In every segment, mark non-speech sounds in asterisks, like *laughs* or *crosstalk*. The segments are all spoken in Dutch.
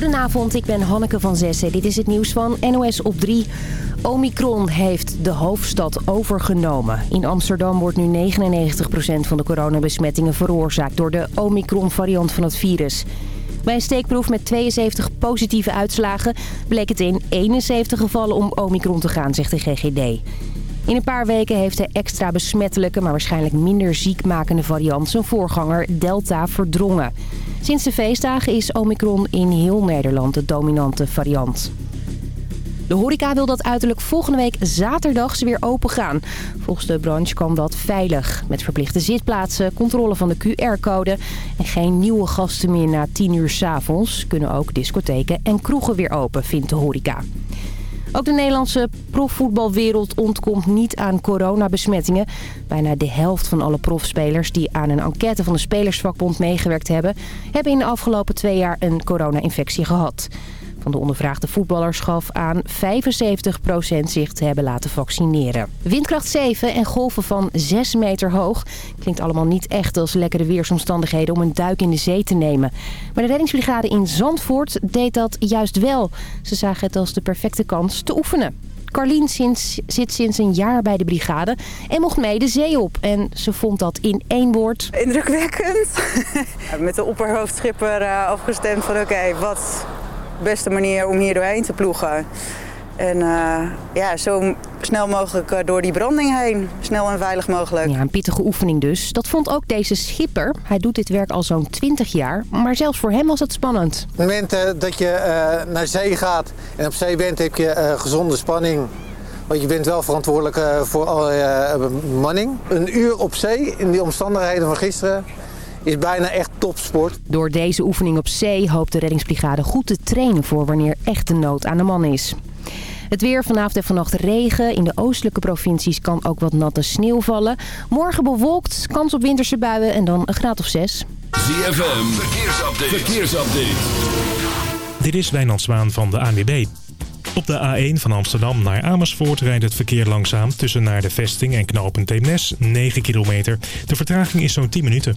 Goedenavond, ik ben Hanneke van Zessen. Dit is het nieuws van NOS op 3. Omicron heeft de hoofdstad overgenomen. In Amsterdam wordt nu 99% van de coronabesmettingen veroorzaakt... door de Omicron-variant van het virus. Bij een steekproef met 72 positieve uitslagen... bleek het in 71 gevallen om Omicron te gaan, zegt de GGD. In een paar weken heeft de extra besmettelijke, maar waarschijnlijk minder ziekmakende variant zijn voorganger Delta verdrongen. Sinds de feestdagen is Omicron in heel Nederland de dominante variant. De horeca wil dat uiterlijk volgende week zaterdag ze weer open gaan. Volgens de branche kan dat veilig. Met verplichte zitplaatsen, controle van de QR-code... en geen nieuwe gasten meer na 10 uur s'avonds... kunnen ook discotheken en kroegen weer open, vindt de horeca. Ook de Nederlandse profvoetbalwereld ontkomt niet aan coronabesmettingen. Bijna de helft van alle profspelers die aan een enquête van de Spelersvakbond meegewerkt hebben... hebben in de afgelopen twee jaar een corona-infectie gehad van de ondervraagde voetballers gaf aan 75% zich te hebben laten vaccineren. Windkracht 7 en golven van 6 meter hoog. Klinkt allemaal niet echt als lekkere weersomstandigheden om een duik in de zee te nemen. Maar de reddingsbrigade in Zandvoort deed dat juist wel. Ze zagen het als de perfecte kans te oefenen. Carlien zit sinds een jaar bij de brigade en mocht mee de zee op. En ze vond dat in één woord... Indrukwekkend. *laughs* Met de opperhoofdschipper uh, afgestemd van oké, wat beste manier om hier doorheen te ploegen. En uh, ja, zo snel mogelijk eh, door die branding heen. Snel en veilig mogelijk. Ja, een pittige oefening dus. Dat vond ook deze schipper. Hij doet dit werk al zo'n 20 jaar. Maar zelfs voor hem was het spannend. Op het moment uh, dat je uh, naar zee gaat en op zee bent, heb je gezonde spanning. Want je bent wel verantwoordelijk voor alle manning. Een uur op zee in die omstandigheden van gisteren is bijna echt topsport. Door deze oefening op zee hoopt de reddingsbrigade goed te trainen voor wanneer echt de nood aan de man is. Het weer vanavond en vannacht regen. In de oostelijke provincies kan ook wat natte sneeuw vallen. Morgen bewolkt, kans op winterse buien en dan een graad of zes. ZFM, verkeersupdate. verkeersupdate. Dit is Wijnand Zwaan van de ANWB. Op de A1 van Amsterdam naar Amersfoort rijdt het verkeer langzaam... tussen naar de vesting en knooppunt Eemnes, 9 kilometer. De vertraging is zo'n 10 minuten.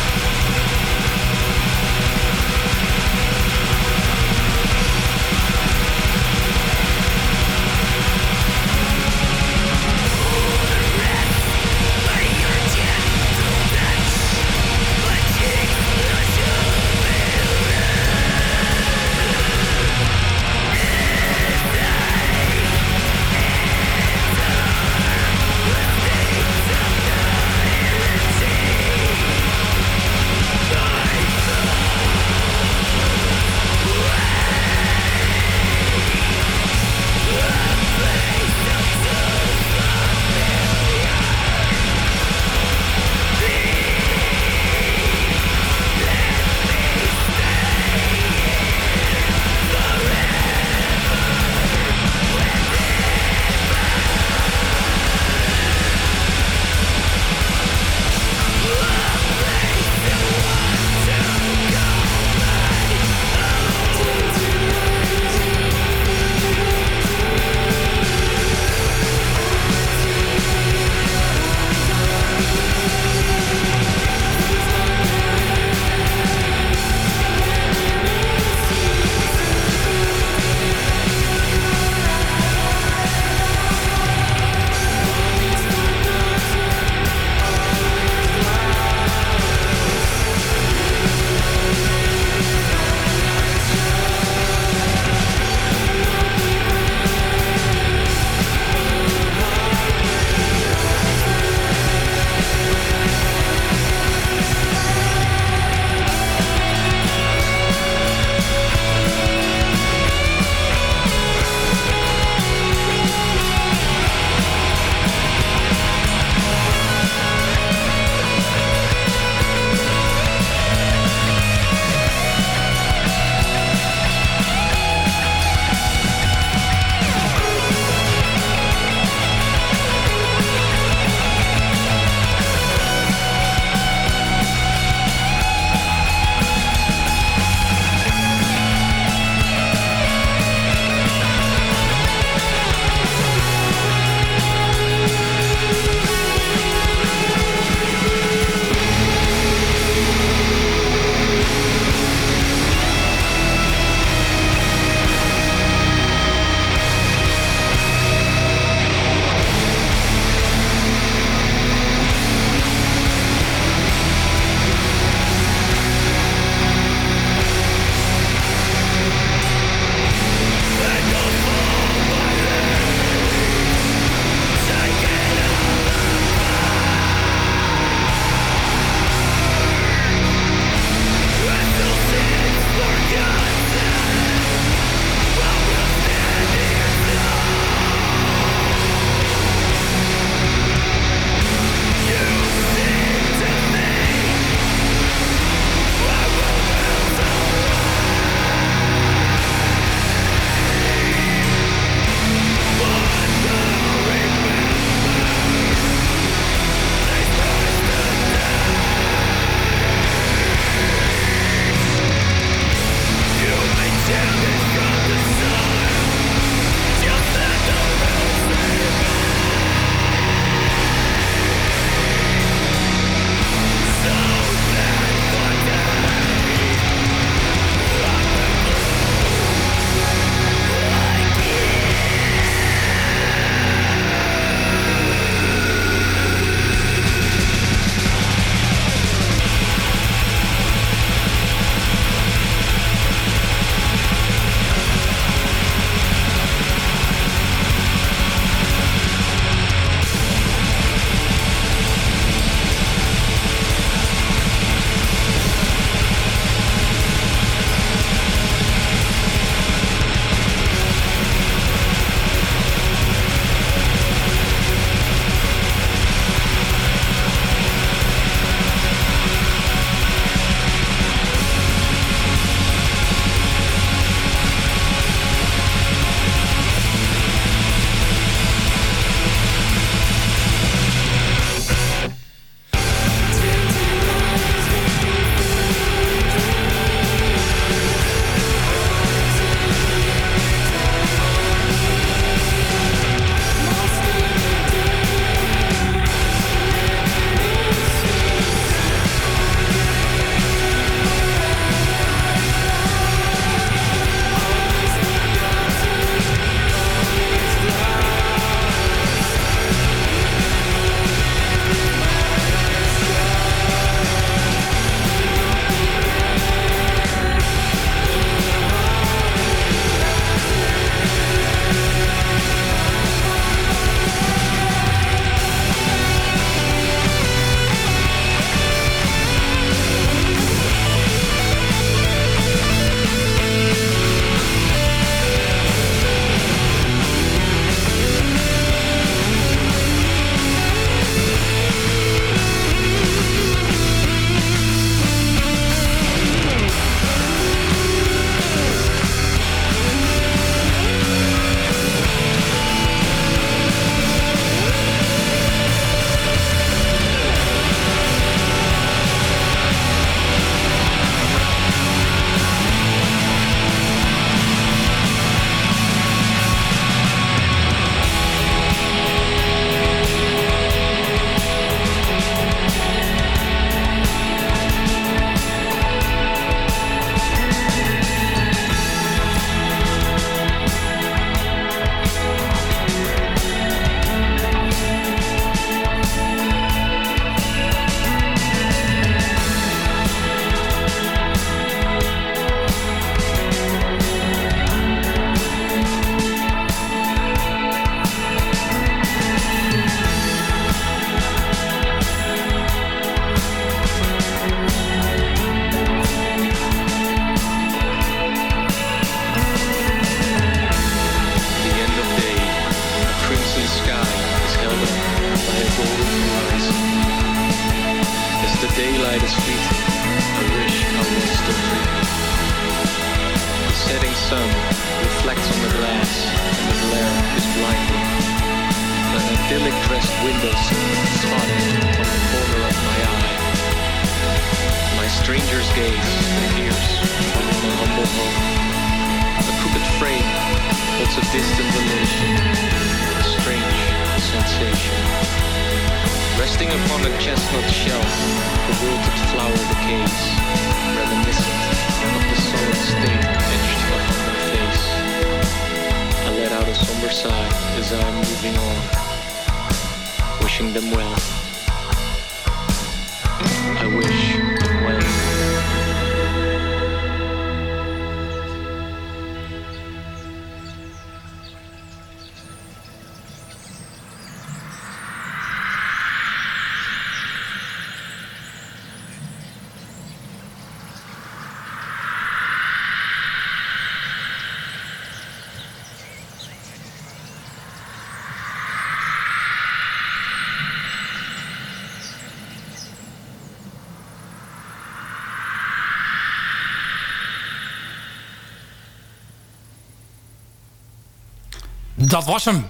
Dat was hem.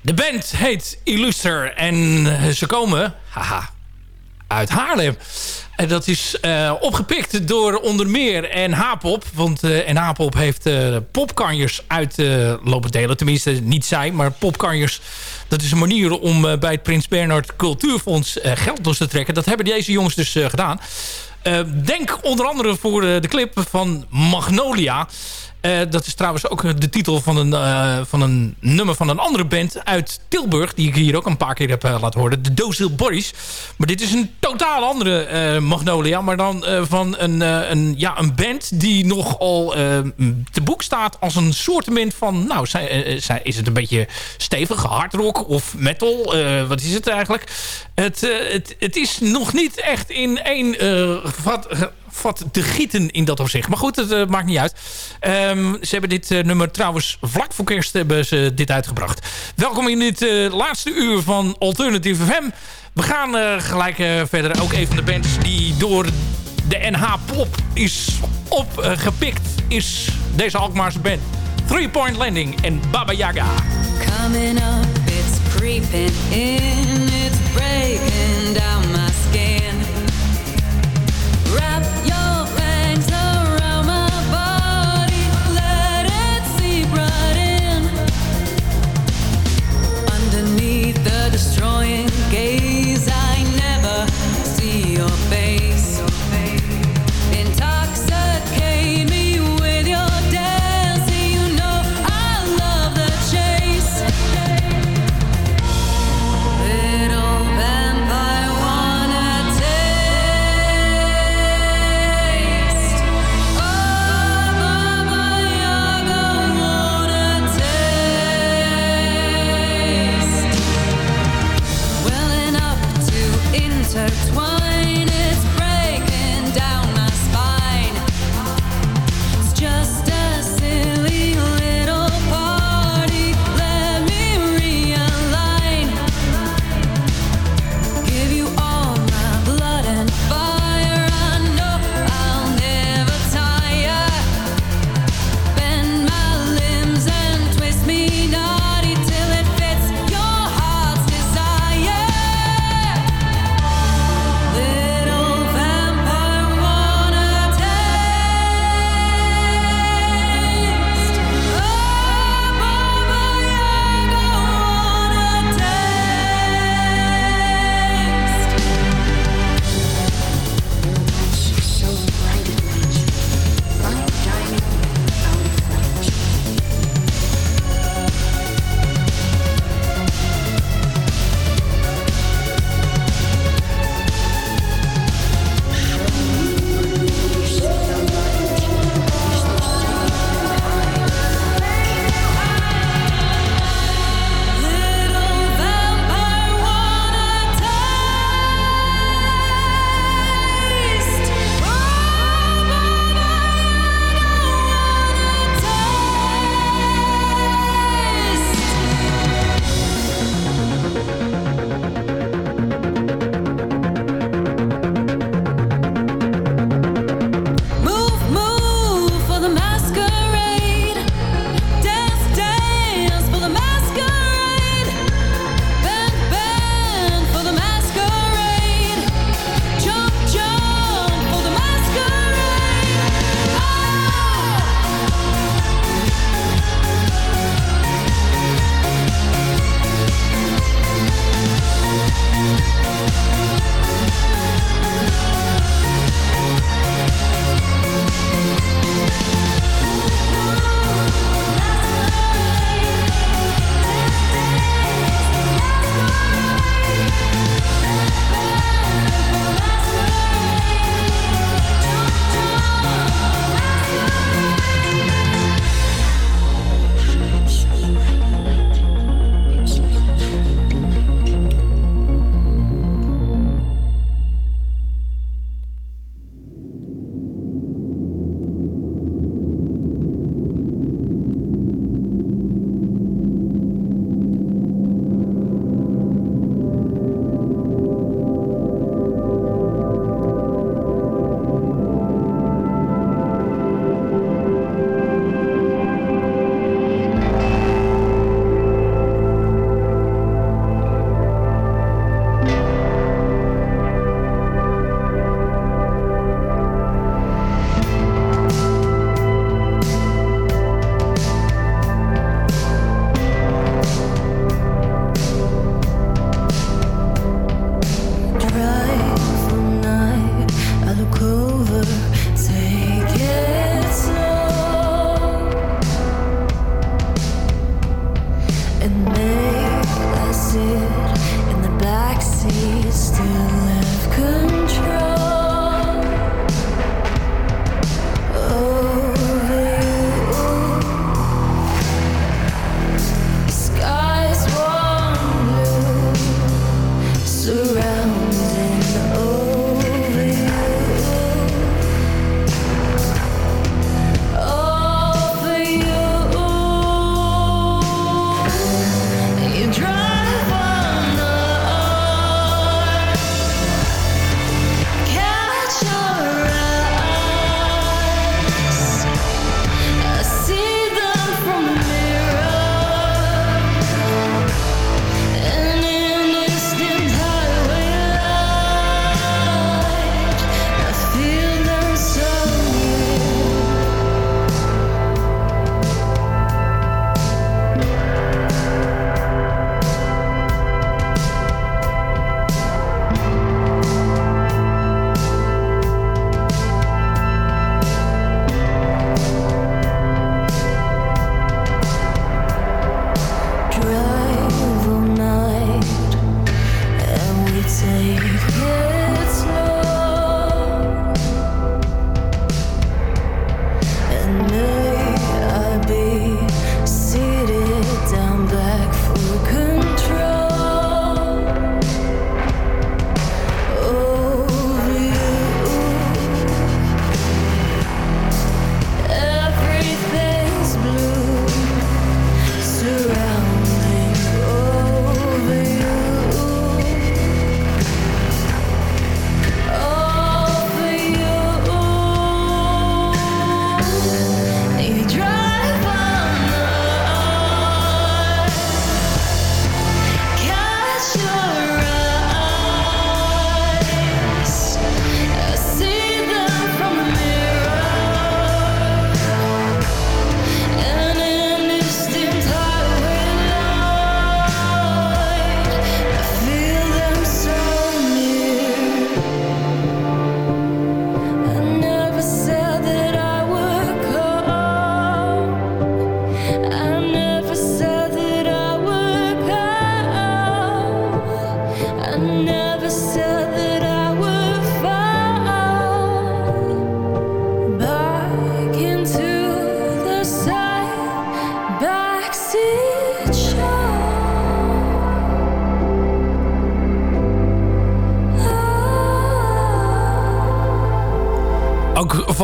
De band heet Illuster en eh, ze komen haha, uit Haarlem. En dat is eh, opgepikt door onder meer NH-pop. Want uh, NH-pop heeft uh, popkanjers uit lopen delen. Tenminste, niet zij, maar popkanjers. Dat is een manier om bij het Prins Bernhard Cultuurfonds geld los te trekken. Dat hebben deze jongens dus gedaan. denk onder andere voor de clip van Magnolia. Uh, dat is trouwens ook de titel van een, uh, van een nummer van een andere band uit Tilburg. Die ik hier ook een paar keer heb laten horen. De Dozil Boris. Maar dit is een totaal andere Magnolia. Maar dan van een, een, ja, een band die nogal te boek staat als een soortement van... Nou, zij, zij, is het een beetje stevig, hardrock of metal? wat is het eigenlijk? Het, het, het is nog niet echt in één vat vat te gieten in dat opzicht. Maar goed, het uh, maakt niet uit. Um, ze hebben dit uh, nummer trouwens vlak voor kerst hebben ze dit uitgebracht. Welkom in dit uh, laatste uur van Alternative FM. We gaan gelijk verder. Ook een van de bands die door de NH Pop is opgepikt... is deze Alkmaarse band. Three Point Landing en Baba Yaga. Coming up, it's creeping in, it's breaking down my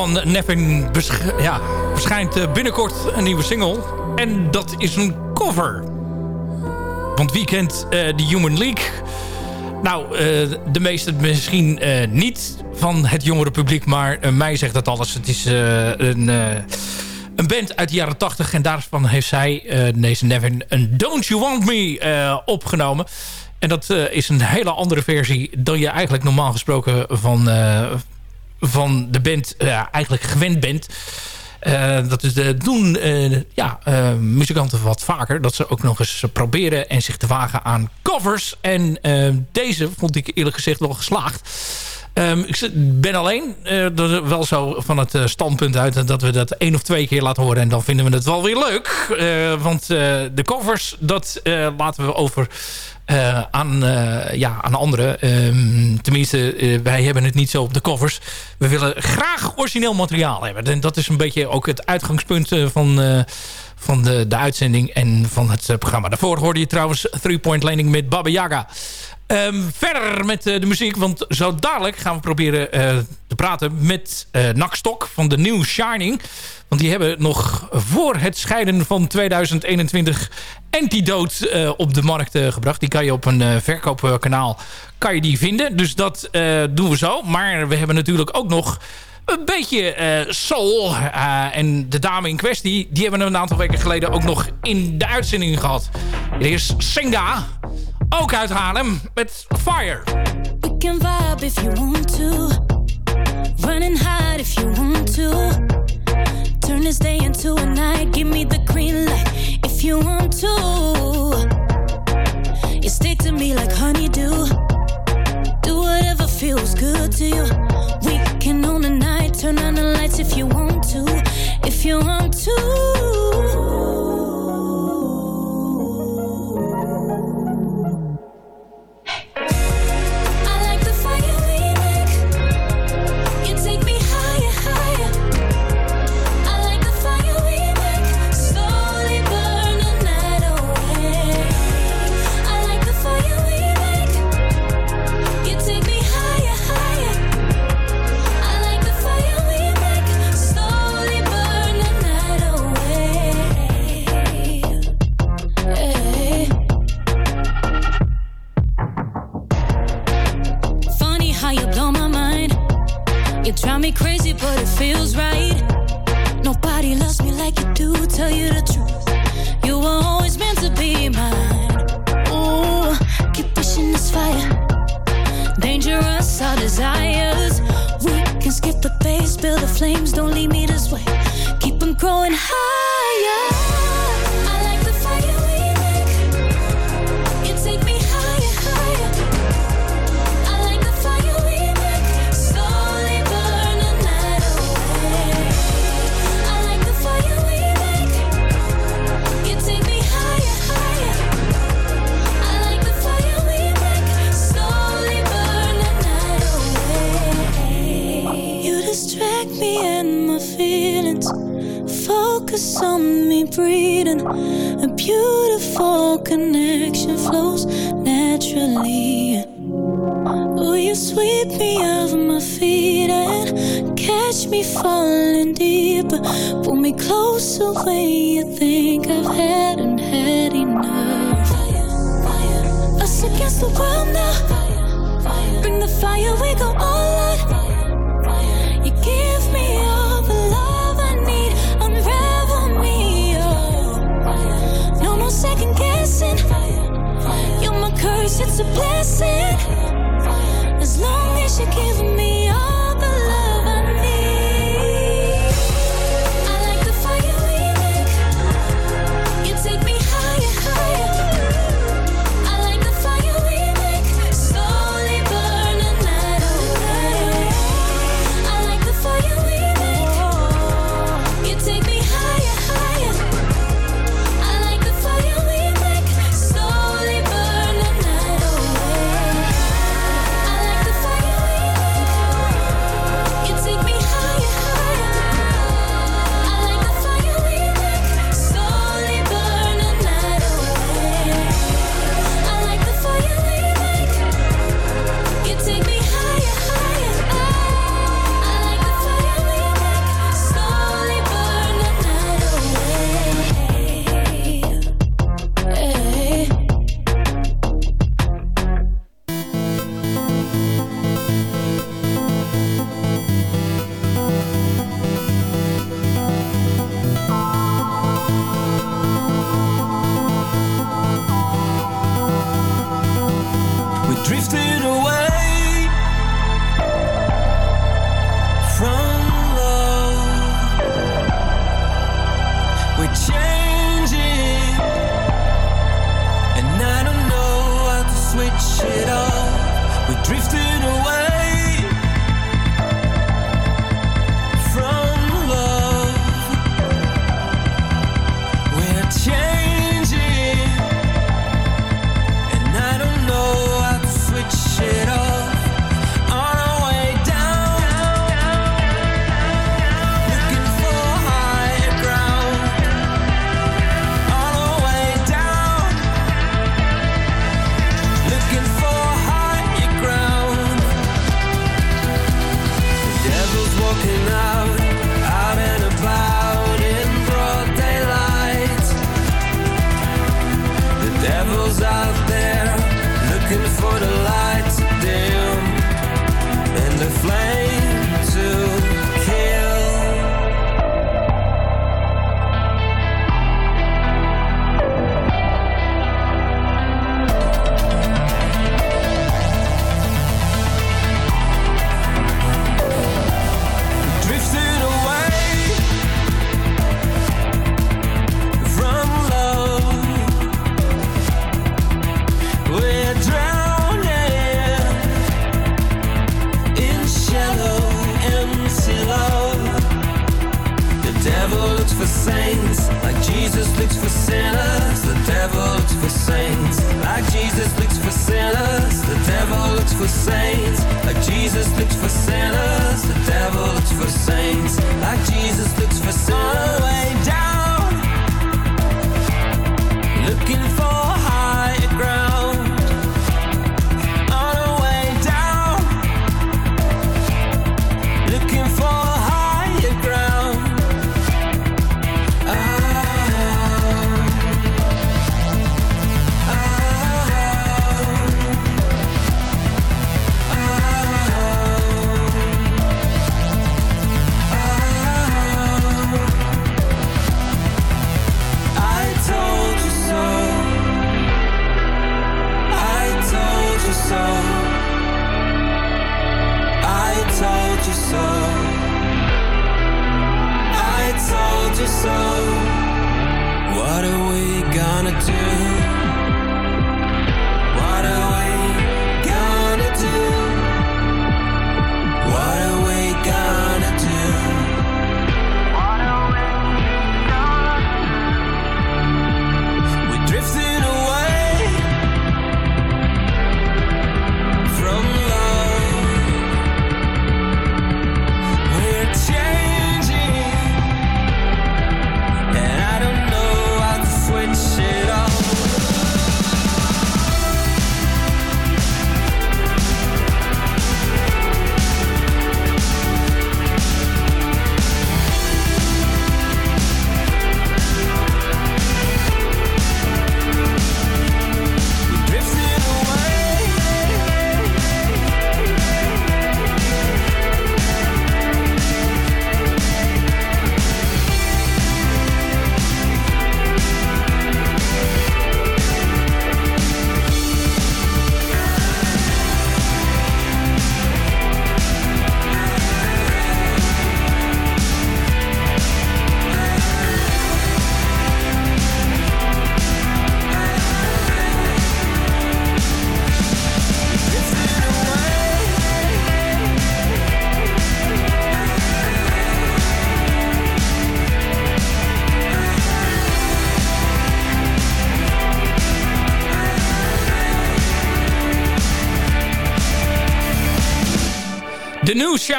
van Nevin ja, verschijnt binnenkort een nieuwe single. En dat is een cover. Want wie kent de Human League? Nou, de meesten misschien niet van het jongere publiek. Maar mij zegt dat alles. Het is een een band uit de jaren 80. En daarvan heeft zij, uh, deze Nevin, een Don't You Want Me uh, opgenomen. En dat uh, is een hele andere versie dan je eigenlijk normaal gesproken van, van de band eigenlijk gewend bent. dat is doen ja, muzikanten wat vaker. Dat ze ook nog eens proberen en zich te wagen aan covers. En deze vond ik eerlijk gezegd wel geslaagd. Um, ik ben alleen, uh, wel zo van het uh, standpunt uit... dat we dat één of twee keer laten horen... en dan vinden we het wel weer leuk. Uh, want de covers, dat laten we over aan, ja, aan anderen. Um, tenminste, wij hebben het niet zo op de covers. We willen graag origineel materiaal hebben. En dat is een beetje ook het uitgangspunt van van de, de uitzending en van het programma. Daarvoor hoorde je trouwens Three Point Landing met Baba Yaga. Um, verder met uh, de muziek, want zo dadelijk gaan we proberen uh, te praten met uh, Nakstok van de New Shining. Want die hebben nog voor het scheiden van 2021 Antidote op de markt gebracht. Die kan je op een verkoopkanaal kan je die vinden. Dus dat doen we zo. Maar we hebben natuurlijk ook nog een beetje soul. en de dame in kwestie, die hebben we een aantal weken geleden ook nog in de uitzending gehad. Hier is Senga. Ook uit Haarlem met Fire. We can vibe if you want to. Run and hide if you want to. Turn this day into a night. Give me the green light if you want to. You stick to me like honeydew. Do whatever feels good to you. We can own the night. Turn on the lights if you want to. If you want to. Me crazy, but it feels right. Nobody loves me like you do, tell you the truth. You were always meant to be mine. Ooh, keep pushing this fire. Dangerous, our desires. We can skip the base, build the flames, don't leave me this way. Keep them growing higher. Falling deeper? Pull me closer when you think I've had and had enough. Us against the world now. Bring the fire, we go all out. You give me all. Oh. second guessing. You're my curse, it's a blessing. Jesus looks for sinners. The devil looks for saints, like Jesus looks for sinners. The devil looks for saints, like Jesus looks for sinners. The devil looks for saints, like Jesus looks for sinners. On our way down, looking for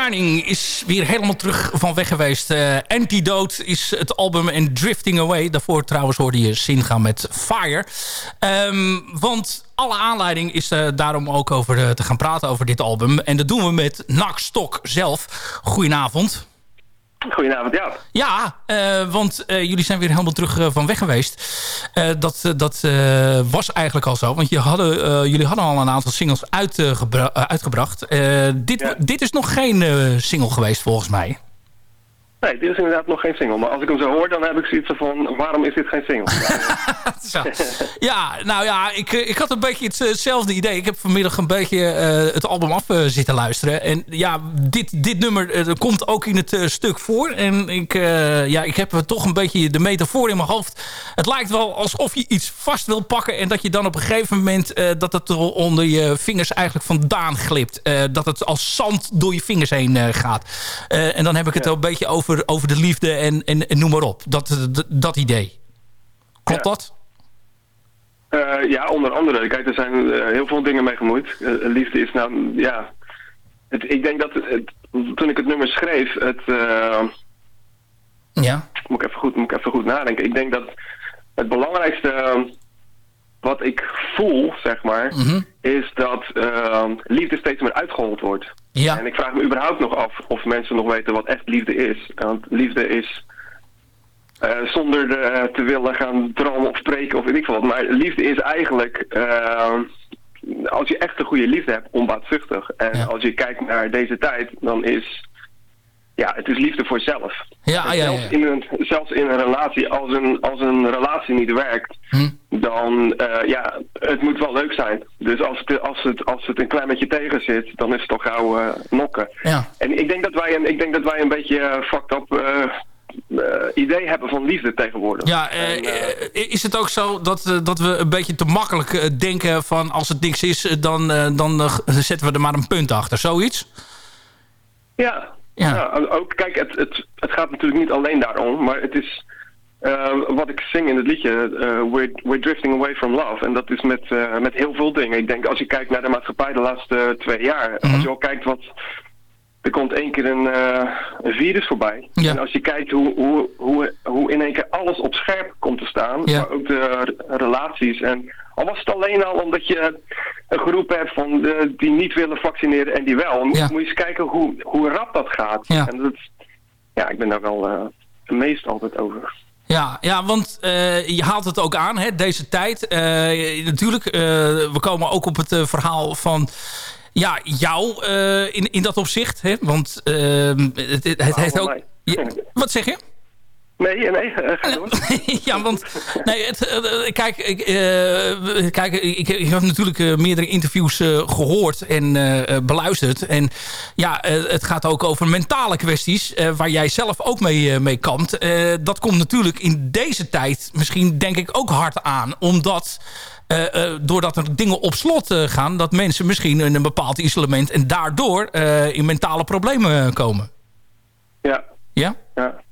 Shining is weer helemaal terug van weg geweest. Eh, Antidote is het album en Drifting Away. Daarvoor trouwens hoorde je Zin met Fire. Ehm, want alle aanleiding is eh, daarom ook over eh, te gaan praten over dit album. En dat doen we met Nak Stok zelf. Goedenavond. Goedenavond, ja. Ja, eh, want eh, jullie zijn weer helemaal terug eh, van weg geweest. Dat dat was eigenlijk al zo. Want je hadden, jullie hadden al een aantal singles uitgebra- uitgebracht. Dit, dit is nog geen single geweest volgens mij. Nee, dit is inderdaad nog geen single. Maar als ik hem zo hoor, dan heb ik zoiets van... waarom is dit geen single? *laughs* Ja, nou ja, ik, eh, ik had een beetje eh, hetzelfde idee. Ik heb vanmiddag een beetje eh, het album af zitten luisteren. En ja, dit, dit nummer komt ook in het stuk voor. En ik, ja, ik heb toch een beetje de metafoor in mijn hoofd. Het lijkt wel alsof je iets vast wil pakken... en dat je dan op een gegeven moment... dat het er onder je vingers eigenlijk vandaan glipt. Dat het als zand door je vingers heen gaat. En dan heb ik het een beetje over, over de liefde en, en, en noem maar op. Dat, dat, dat idee. Klopt dat? Eh, ja, onder andere. Kijk, er zijn eh, heel veel dingen mee gemoeid. Eh, liefde is nou, ja... Het, ik denk dat het, het- toen ik het nummer schreef, het... eh, Ja. moet, ik even goed, moet ik even goed nadenken. Ik denk dat het belangrijkste eh, wat ik voel, zeg maar, Mhm. is dat eh, liefde steeds meer uitgehold wordt. Ja. En ik vraag me überhaupt nog af of mensen nog weten wat echt liefde is. Want liefde is eh, zonder eh, te willen gaan dromen of spreken of weet ik veel wat. Maar liefde is eigenlijk, eh, als je echt een goede liefde hebt, onbaatzuchtig. En als je kijkt naar deze tijd, dan is, ja, het is liefde voor zelf. Ja, En ja, zelfs. In een, zelfs in een relatie, als een, als een relatie niet werkt, Hm. dan, eh, ja, het moet wel leuk zijn. Dus als het, als het, als het een klein beetje tegen zit, dan is het toch gauw eh, nokken. Ja. En ik denk dat wij een, ik denk dat wij een beetje eh, fucked up idee hebben van liefde tegenwoordig. Ja, eh, is het ook zo dat, dat we een beetje te makkelijk denken van als het niks is, dan, dan zetten we er maar een punt achter. Zoiets? Ja, Ja. ja. ook kijk, het, het, het gaat natuurlijk niet alleen daarom, maar het is eh, wat ik zing in het liedje, eh, we're, we're drifting away from love. En dat is met, eh, met heel veel dingen. Ik denk als je kijkt naar de maatschappij de laatste twee jaar, Mhm. als je al kijkt wat, er komt één keer een, een virus voorbij. Ja. En als je kijkt hoe, hoe, hoe, hoe in één keer alles op scherp komt te staan, Ja. maar ook de re- relaties en al was het alleen al omdat je een groep hebt van de, die niet willen vaccineren en die wel. Moet, Ja. moet je eens kijken hoe, hoe rap dat gaat. Ja. En dat, ja, ik ben daar wel eh meest altijd over. Ja, ja want eh, je haalt het ook aan, hè, deze tijd. Eh, natuurlijk, eh, we komen ook op het eh, verhaal van ja, jou eh, in, in dat opzicht. Hè, want eh, het, het, het heeft ook... wat zeg je? Nee, nee, eh, ga door. *laughs* ja, want nee, het, eh, kijk, ik, eh, kijk ik, ik heb natuurlijk eh, meerdere interviews eh, gehoord en eh, eh, beluisterd. En ja, eh, het gaat ook over mentale kwesties eh, waar jij zelf ook mee, eh, mee kampt. Eh, dat komt natuurlijk in deze tijd misschien denk ik ook hard aan. Omdat eh, eh, doordat er dingen op slot eh, gaan, dat mensen misschien in een bepaald isolement en daardoor eh, in mentale problemen komen. Ja. Ja? Ja.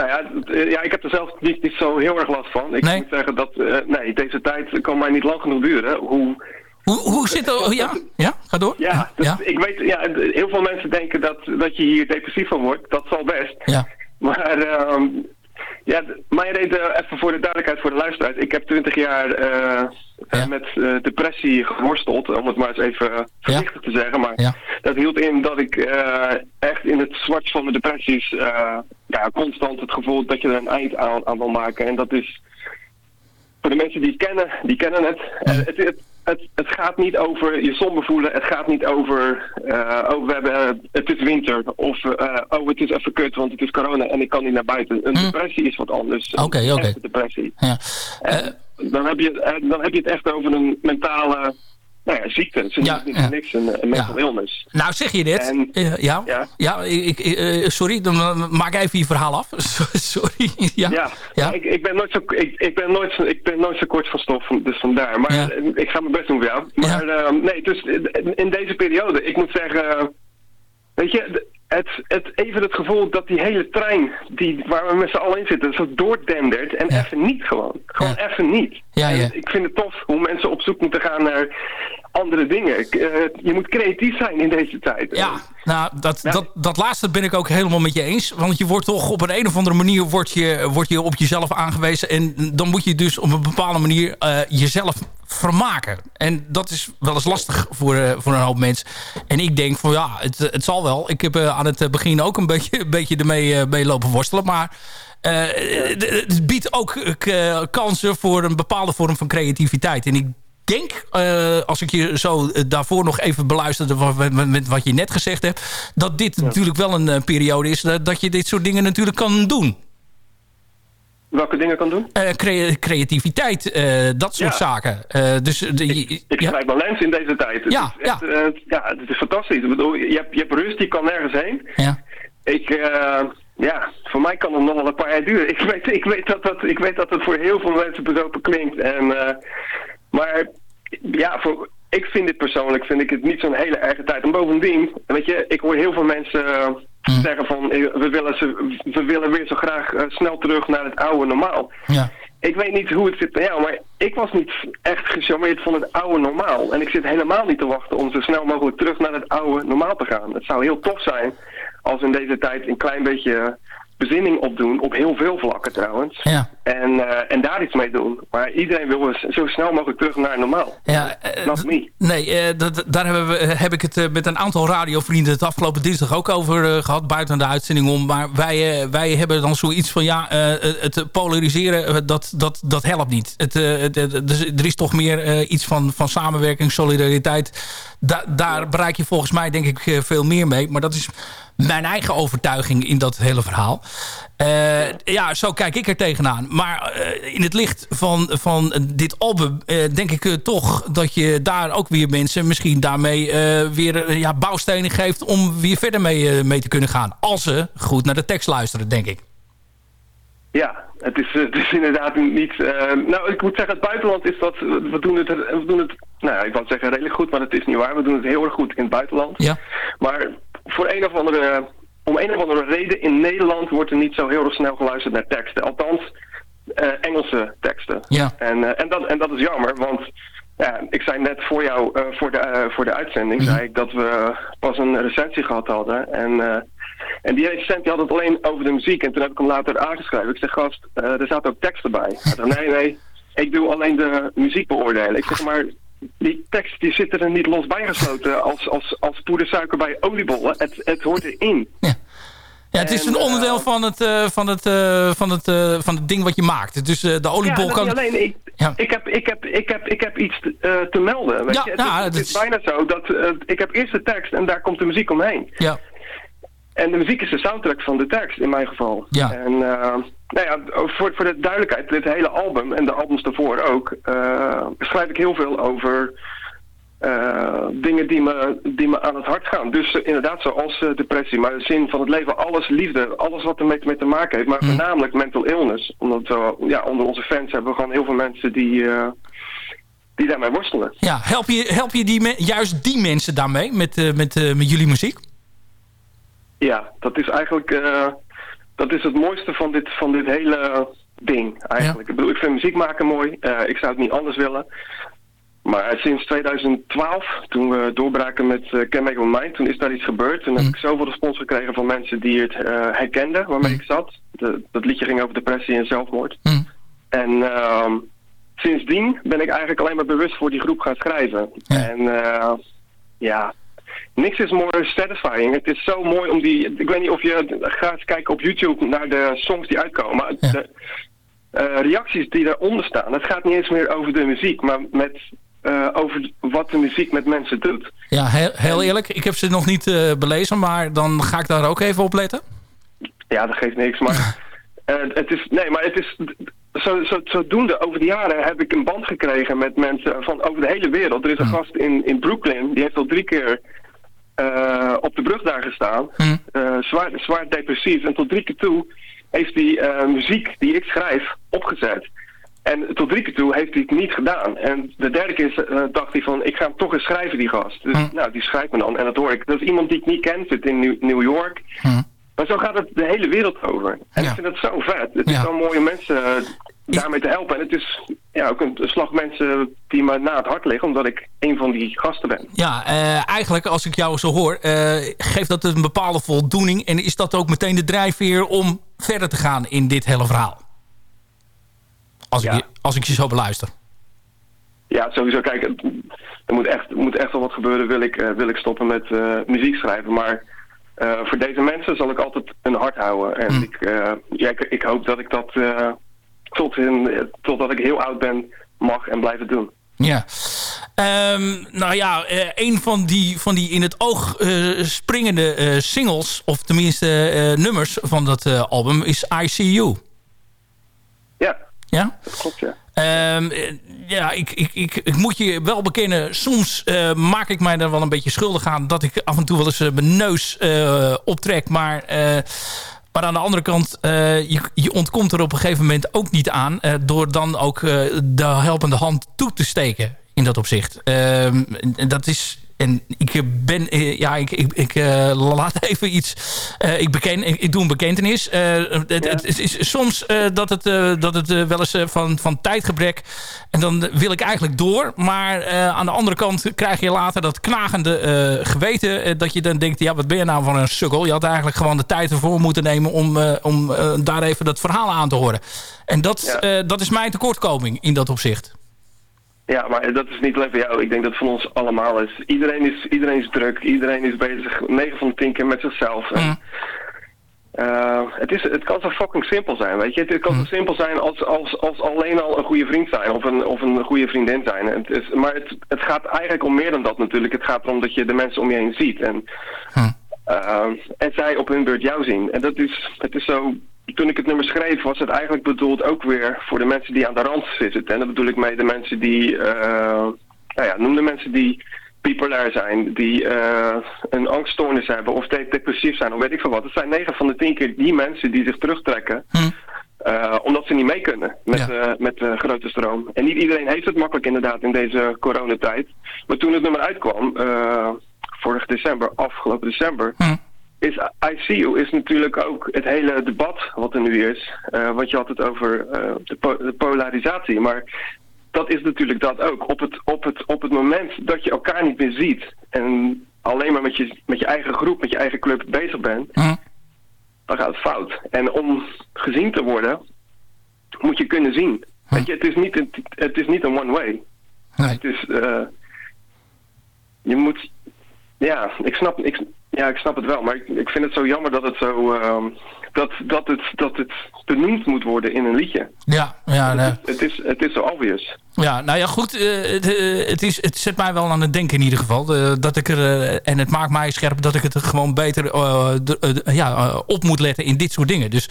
Nou ja, eh, ja, ik heb er zelf niet, niet zo heel erg last van. Ik Nee? moet zeggen dat, eh, nee, deze tijd kan mij niet lang genoeg duren. Hoe, Hoe, hoe zit het? Ja? ja, ga door. ja, dat- ja. ik weet, ja, heel veel mensen denken dat, dat je hier depressief van wordt. Dat zal best. Ja. Maar ehm, ja, d- mijn reden, even voor de duidelijkheid voor de luisteraars. Ik heb 20 jaar eh, Ja. met eh, depressie geworsteld, om het maar eens even eh, voorzichtig te zeggen. Maar Ja. dat hield in dat ik eh, echt in het zwart van de depressies eh, ja, constant het gevoel dat je er een eind aan, aan wil maken. En dat is voor de mensen die het kennen, die kennen het. Eh, het, het, het, het gaat niet over je somber voelen. Het gaat niet over, eh, oh, we hebben, het is winter. Of, eh, oh, het is even kut, want het is corona en ik kan niet naar buiten. Een depressie is wat anders. Oké, echte depressie. Ja. Dan, heb je, dan heb je het echt over een mentale nou ja, ziekte. Is Ja, niet ja. niks een, een mental illness. Nou, zeg je dit? En- Eh, ja, ja. Ja. ik, eh, sorry, dan eh, maak even je verhaal af. *laughs* sorry. Ja. Ja, Ja. Ik, ik, ben nooit zo, ik, ik, ben nooit, ik ben nooit zo kort van stof, dus vandaar. Maar Ja. ik ga mijn best doen jou. Maar nee, dus in, deze periode, ik moet zeggen, weet je, het, het, even het gevoel dat die hele trein die, waar we met z'n allen in zitten, zo doordendert en Ja. even niet gewoon. Gewoon Ja. even niet. Ja, ja. Ik vind het tof hoe mensen op zoek moeten gaan naar andere dingen. Eh, je moet creatief zijn in deze tijd. Ja, nou, dat, Ja. Dat, dat laatste ben ik ook helemaal met je eens. Want je wordt toch op een, een of andere manier wordt je, wordt je op jezelf aangewezen. En dan moet je dus op een bepaalde manier eh, jezelf vermaken. En dat is wel eens lastig voor, eh, voor een hoop mensen. En ik denk van ja, het, het zal wel. Ik heb eh, aan het begin ook een beetje, een beetje ermee eh, mee lopen worstelen. Maar het biedt ook kansen voor een bepaalde vorm van creativiteit. En ik denk, als ik je zo daarvoor nog even beluisterde... Wat, met, met wat je net gezegd hebt... dat dit natuurlijk wel een periode is... Dat, dat je dit soort dingen natuurlijk kan doen. Welke dingen kan doen? Eh, crea- creativiteit, eh, dat soort Ja. zaken. Eh, dus, de, Ik ja. schrijf mijn lens in deze tijd. Het Ja, is echt, eh, ja, het is fantastisch. Ik bedoel, je, hebt, je hebt rust, je kan nergens heen. Ja. Ik, ja, voor mij kan het nog wel een paar jaar duren. Ik weet, ik weet, dat, dat, ik weet dat het voor heel veel mensen bezopen klinkt. En, maar ja, voor, ik vind dit persoonlijk vind ik het niet zo'n hele erge tijd. En bovendien, weet je, ik hoor heel veel mensen eh, zeggen van... eh, we willen, ze, we willen weer zo graag eh, snel terug naar het oude normaal. Ja. Ik weet niet hoe het zit bij jou, maar ik was niet echt gecharmeerd van het oude normaal. En ik zit helemaal niet te wachten om zo snel mogelijk terug naar het oude normaal te gaan. Het zou heel tof zijn als in deze tijd een klein beetje bezinning opdoen, op heel veel vlakken trouwens. Ja. En, eh, en daar iets mee doen. Maar iedereen wil zo snel mogelijk terug naar normaal. Ja, Not me. Nee, eh, daar hebben we, heb ik het met een aantal radiovrienden het afgelopen dinsdag ook over eh, gehad, buiten de uitzending om. Maar wij, wij hebben dan zoiets van, ja, het polariseren, dat, dat, dat helpt niet. Het, dus er is toch meer iets van, van samenwerking, solidariteit. Da daar bereik je volgens mij denk ik veel meer mee. Maar dat is mijn eigen overtuiging in dat hele verhaal. Eh, ja, zo kijk ik er tegenaan. Maar eh, in het licht van, van dit album eh, denk ik toch dat je daar ook weer mensen misschien daarmee weer ja, bouwstenen geeft om weer verder mee, mee te kunnen gaan. Als ze goed naar de tekst luisteren, denk ik. Ja, het is, het is inderdaad niet... nou, ik moet zeggen, het buitenland is dat... We doen het, we doen het nou ja, ik wou zeggen redelijk goed, maar dat is niet waar. We doen het heel erg goed in het buitenland. Ja. Maar voor een of andere... Om een of andere reden in Nederland wordt er niet zo heel erg snel geluisterd naar teksten. Althans, eh, Engelse teksten. Ja. En, eh, en, dat, en dat is jammer, want ja, ik zei net voor jou, eh, voor, de, voor de uitzending, zei ik dat we pas een recensie gehad hadden. En, en die recensent die had het alleen over de muziek. En toen heb ik hem later aangeschreven. Ik zeg, gast, er zaten ook teksten bij. Hij zei, nee, nee, ik doe alleen de muziek beoordelen. Ik zeg, maar die tekst die zit er niet los bijgesloten *laughs* als, als, als poedersuiker bij oliebollen. Het, het hoort erin. Ja, het is En, een onderdeel eh, van, het, eh, van, het, eh, van, het, van het ding wat je maakt. Dus de oliebol ja, kan... niet alleen. Ik, ik, heb, ik, heb, ik, heb, ik heb iets te, te melden. Weet Ja, je? Het, ja, is, het is bijna zo dat ik heb eerst de tekst en daar komt de muziek omheen. Ja. En de muziek is de soundtrack van de tekst in mijn geval. Ja. En uh, nou ja, voor, voor de duidelijkheid, dit hele album en de albums daarvoor ook, uh, schrijf ik heel veel over uh, dingen die me, die me aan het hart gaan. Dus inderdaad zoals depressie, maar de zin van het leven, alles, liefde, alles wat ermee mee te maken heeft. Maar Mm. voornamelijk mental illness. Omdat we, ja, onder onze fans hebben we gewoon heel veel mensen die, die daarmee worstelen. Ja, help je, help je die juist die mensen daarmee met, met, met jullie muziek? Ja, dat is eigenlijk uh, dat is het mooiste van dit, van dit hele ding eigenlijk. Ja. Ik bedoel, ik vind muziek maken mooi. Uh, ik zou het niet anders willen. Maar sinds 2012, toen we doorbraken met uh, Can Make Mind, toen is daar iets gebeurd. Toen mm. heb ik zoveel respons gekregen van mensen die het herkenden waarmee mm. ik zat. De, dat liedje ging over depressie en zelfmoord. Mm. En uh, sindsdien ben ik eigenlijk alleen maar bewust voor die groep gaan schrijven. Ja. En ja, niks is more satisfying. Het is zo mooi om die... Ik weet niet of je gaat kijken op YouTube naar de songs die uitkomen. Ja. De uh, reacties die daaronder staan. Het gaat niet eens meer over de muziek, maar met, uh, over wat de muziek met mensen doet. Ja, heel, heel eerlijk. Ik heb ze nog niet uh, belezen, maar dan ga ik daar ook even op letten. Ja, dat geeft niks. Maar *laughs* het is... Nee, maar het is... Zo, zo, zodoende, over de jaren heb ik een band gekregen met mensen van over de hele wereld. Er is een gast in, in Brooklyn, die heeft al drie keer uh, op de brug daar gestaan. Mm. Uh, zwaar, zwaar depressief. En tot drie keer toe heeft hij uh, muziek die ik schrijf opgezet. En tot drie keer toe heeft hij het niet gedaan. En de derde keer dacht hij van, ik ga hem toch eens schrijven, die gast. Dus mm. nou, die schrijft me dan. En dat hoor ik. Dat is iemand die ik niet ken, zit in New, New York. Mm. Maar zo gaat het de hele wereld over. En ja. ik vind het zo vet. Het is zo mooi om mensen uh, daarmee te helpen. En het is ja, ook een slag mensen die me na het hart liggen, omdat ik een van die gasten ben. Ja, uh, eigenlijk als ik jou zo hoor, uh, geeft dat een bepaalde voldoening. En is dat ook meteen de drijfveer om verder te gaan in dit hele verhaal? Als, ja. ik, je, als ik je zo beluister. Ja, sowieso. Kijk, er moet echt, er moet echt wel wat gebeuren. Wil ik, uh, wil ik stoppen met muziek schrijven. Maar voor deze mensen zal ik altijd een hart houden. En mm. ik, ja, ik, ik, hoop dat ik dat tot in, totdat ik heel oud ben mag en blijven doen. Ja. Ehm, nou ja, eh, een van die, van die in het oog eh, springende eh, singles... of tenminste eh, nummers van dat eh, album is I See You. Ja, Ja? dat klopt, ja. Ehm, eh, ja, ik, ik, ik, ik moet je wel bekennen... soms eh, maak ik mij er wel een beetje schuldig aan... dat ik af en toe wel eens eh, mijn neus optrek. Maar, maar aan de andere kant... je, je ontkomt er op een gegeven moment ook niet aan... door dan ook de helpende hand toe te steken in dat opzicht. Ehm, dat is... En ik ben, eh, ja, ik, ik, ik eh, laat *laughs* even iets, eh, ik, beken, ik, ik doe een bekentenis. Eh, het, is soms dat het, dat het wel eens van, van tijdgebrek, en dan wil ik eigenlijk door. Maar aan de andere kant krijg je later dat knagende geweten, dat je dan denkt, ja, wat ben je nou van een sukkel? Je had eigenlijk gewoon de tijd ervoor moeten nemen om, om daar even dat verhaal aan te horen. En dat, dat is mijn tekortkoming in dat opzicht. Ja, maar dat is niet alleen voor jou. Ik denk dat het van ons allemaal is. Iedereen is, iedereen is druk. Iedereen is bezig 9 van de 10 keer met zichzelf. En, eh, het, is, het kan zo fucking simpel zijn, weet je. Het kan zo simpel zijn als, als, als alleen al een goede vriend zijn of een, of een goede vriendin zijn. Het is, maar het, het gaat eigenlijk om meer dan dat natuurlijk. Het gaat erom dat je de mensen om je heen ziet. En, eh, en zij op hun beurt jou zien. En dat is, het is zo... Toen ik het nummer schreef was het eigenlijk bedoeld ook weer voor de mensen die aan de rand zitten. En dat bedoel ik mee de mensen die... eh nou ja, noem de mensen die bipolair zijn, die eh, een angststoornis hebben of de- depressief zijn of weet ik veel wat. Het zijn 9 van de 10 keer die mensen die zich terugtrekken. eh, omdat ze niet mee kunnen met, met de grote stroom. En niet iedereen heeft het makkelijk inderdaad in deze coronatijd. Maar toen het nummer uitkwam, vorig december, afgelopen december, is ICU is natuurlijk ook het hele debat wat er nu is. eh want je had het over eh, de, po- de polarisatie. Maar dat is natuurlijk dat ook. Op het, op, het, op het moment dat je elkaar niet meer ziet en alleen maar met je, met je eigen groep, met je eigen club bezig bent, dan gaat het fout. En om gezien te worden, moet je kunnen zien. Weet je, het is niet een, het is niet een one way. Het is, eh, je moet, ja, ik snap, ik, ja, ik snap het wel, maar ik, ik vind het zo jammer dat het zo, ehm, dat, dat, het, dat het benoemd moet worden in een liedje. Ja, ja, nee. Het is, het is zo obvious. Ja, nou ja, goed. eh, het, eh, het, is, het zet mij wel aan het denken in ieder geval. eh, dat ik er, en het maakt mij scherp dat ik het er gewoon beter ja, op moet letten in dit soort dingen. Dus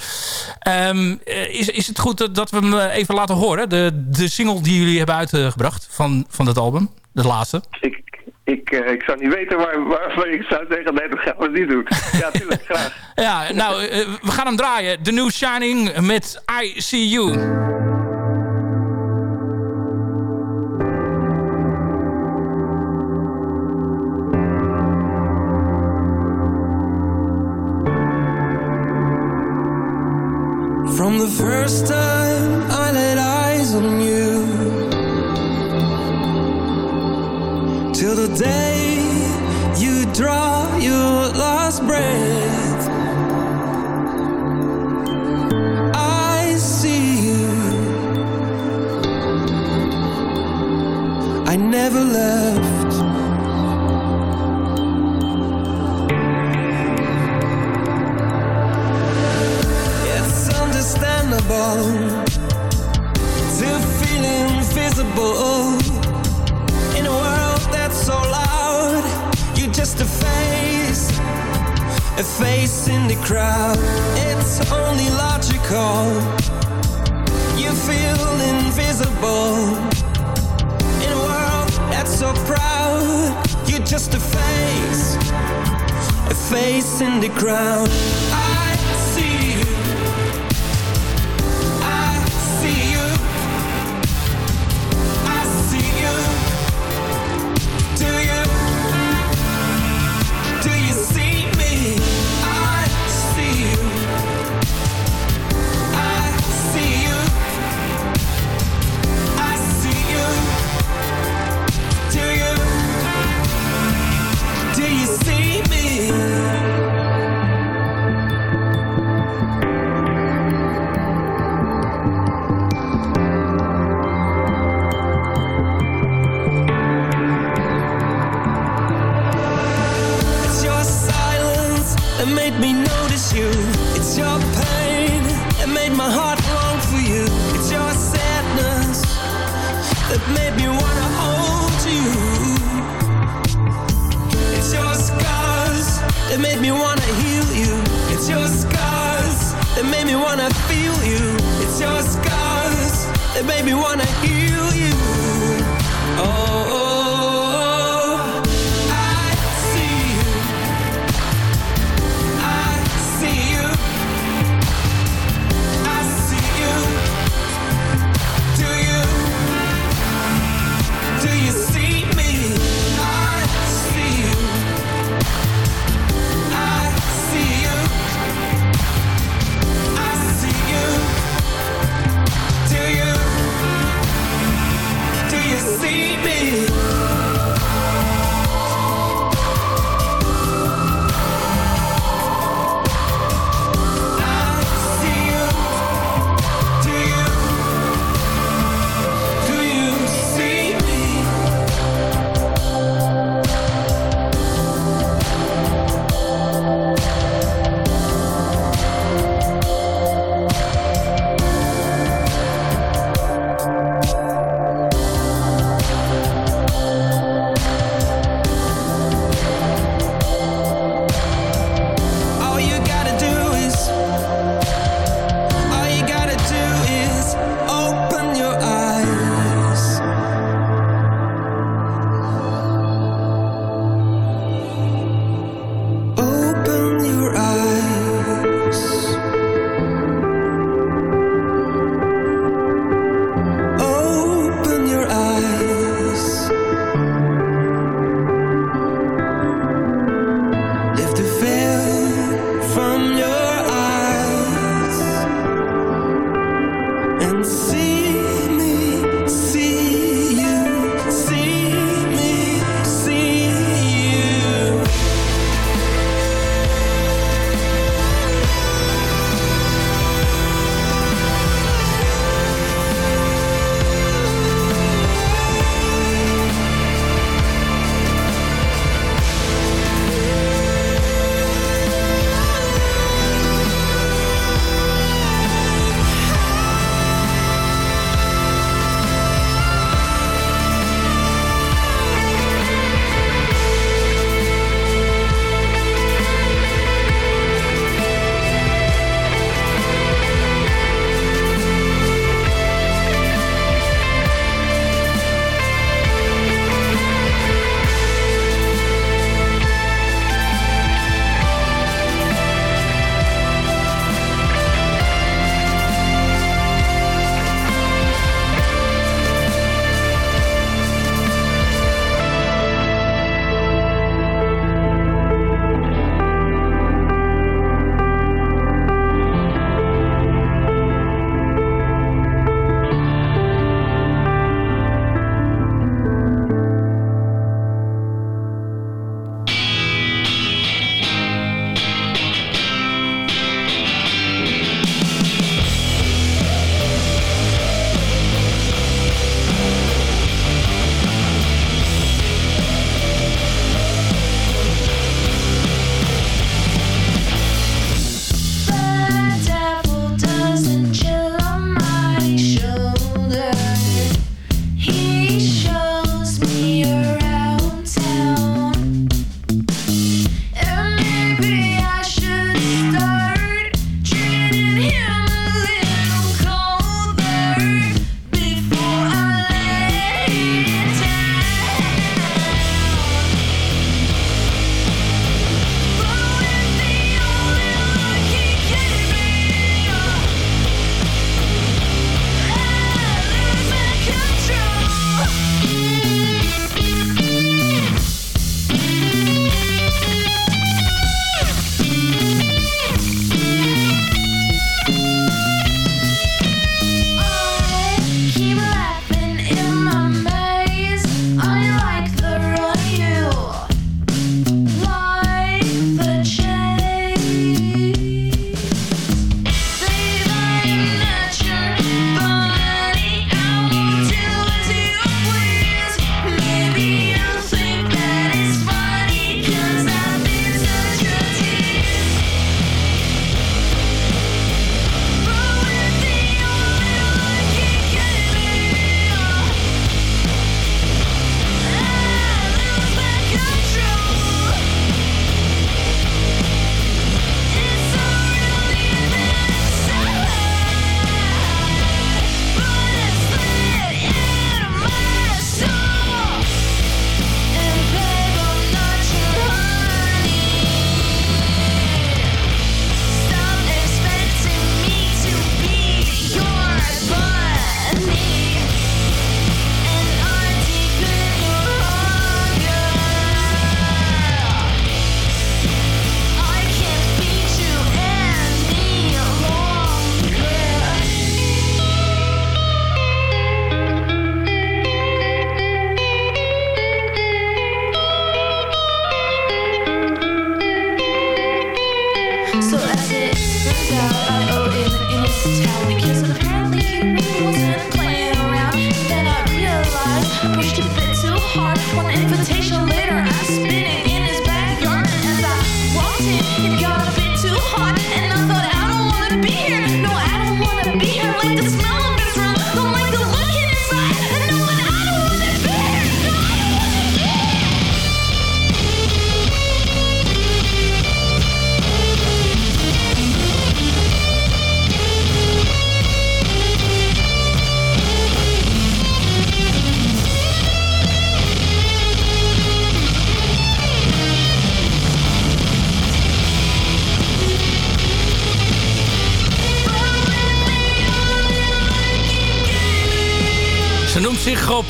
ehm, eh, is, is het goed dat, we hem even laten horen? De, de single die jullie hebben uitgebracht van, van dat album. De laatste. Ik, ik, eh, ik zou niet weten waar, waarvan ik zou zeggen, nee, dat gaan we niet doen. Ja, tuurlijk, graag. *laughs* Ja, nou, eh, we gaan hem draaien. The New Shining met I See You. From the first time draw your last breath. I see you. I never left crowd. It's only logical. You feel invisible in a world that's so proud. You're just a face, a face in the crowd.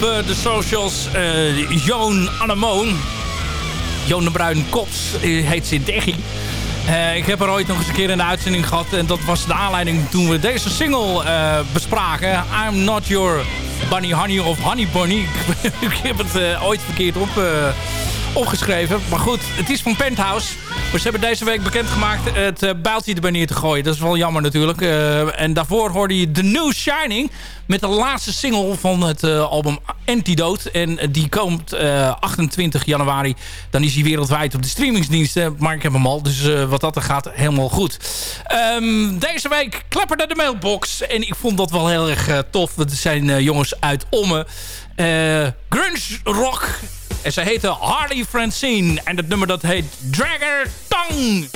Op eh, de socials eh Joon Anemoon. Joon de Bruin Kops eh, heet ze in ik heb er ooit nog eens een keer in de uitzending gehad. En dat was de aanleiding toen we deze single bespraken. I'm not your bunny honey of honey bunny. *laughs* ik heb het eh, ooit verkeerd op, opgeschreven. Maar goed, het is van Penthouse. Maar ze hebben deze week bekendgemaakt het uh, bijltje erbij neer te gooien. Dat is wel jammer natuurlijk. Eh, en daarvoor hoorde je The New Shining. Met de laatste single van het eh, album Antidote. En die komt eh, 28 januari. Dan is hij wereldwijd op de streamingsdiensten. Maar ik heb hem al. Dus wat dat er gaat, helemaal goed. Ehm, deze week klepperde de mailbox. En ik vond dat wel heel erg tof. Het zijn jongens uit Ommen. Grunge rock. En ze heten Harley Francine. En het nummer dat heet Dragger Tongue.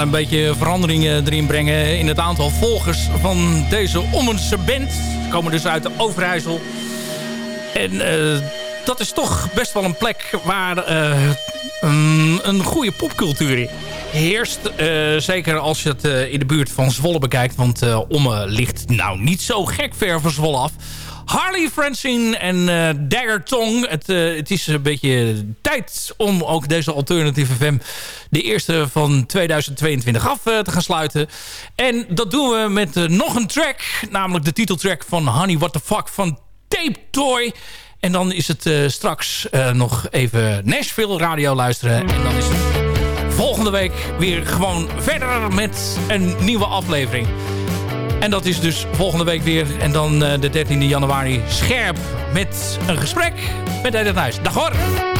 Een beetje veranderingen erin brengen in het aantal volgers van deze Ommense band. Ze komen dus uit de Overijssel. En dat is toch best wel een plek waar een, een goede popcultuur heerst. zeker als je het in de buurt van Zwolle bekijkt. Want Omme ligt nou niet zo gek ver van Zwolle af. Harley Francine en uh, Dagger Tong. Het, uh, het is een beetje tijd om ook deze Alternative FM... de eerste van 2022 af uh, te gaan sluiten. En dat doen we met nog een track. Namelijk de titeltrack van Honey What The Fuck van Tape Toy. En dan is het straks nog even Nashville radio luisteren. En dan is het volgende week weer gewoon verder met een nieuwe aflevering. En dat is dus volgende week weer. En dan uh, de 13e januari scherp met een gesprek met Edith Nuis. Dag hoor!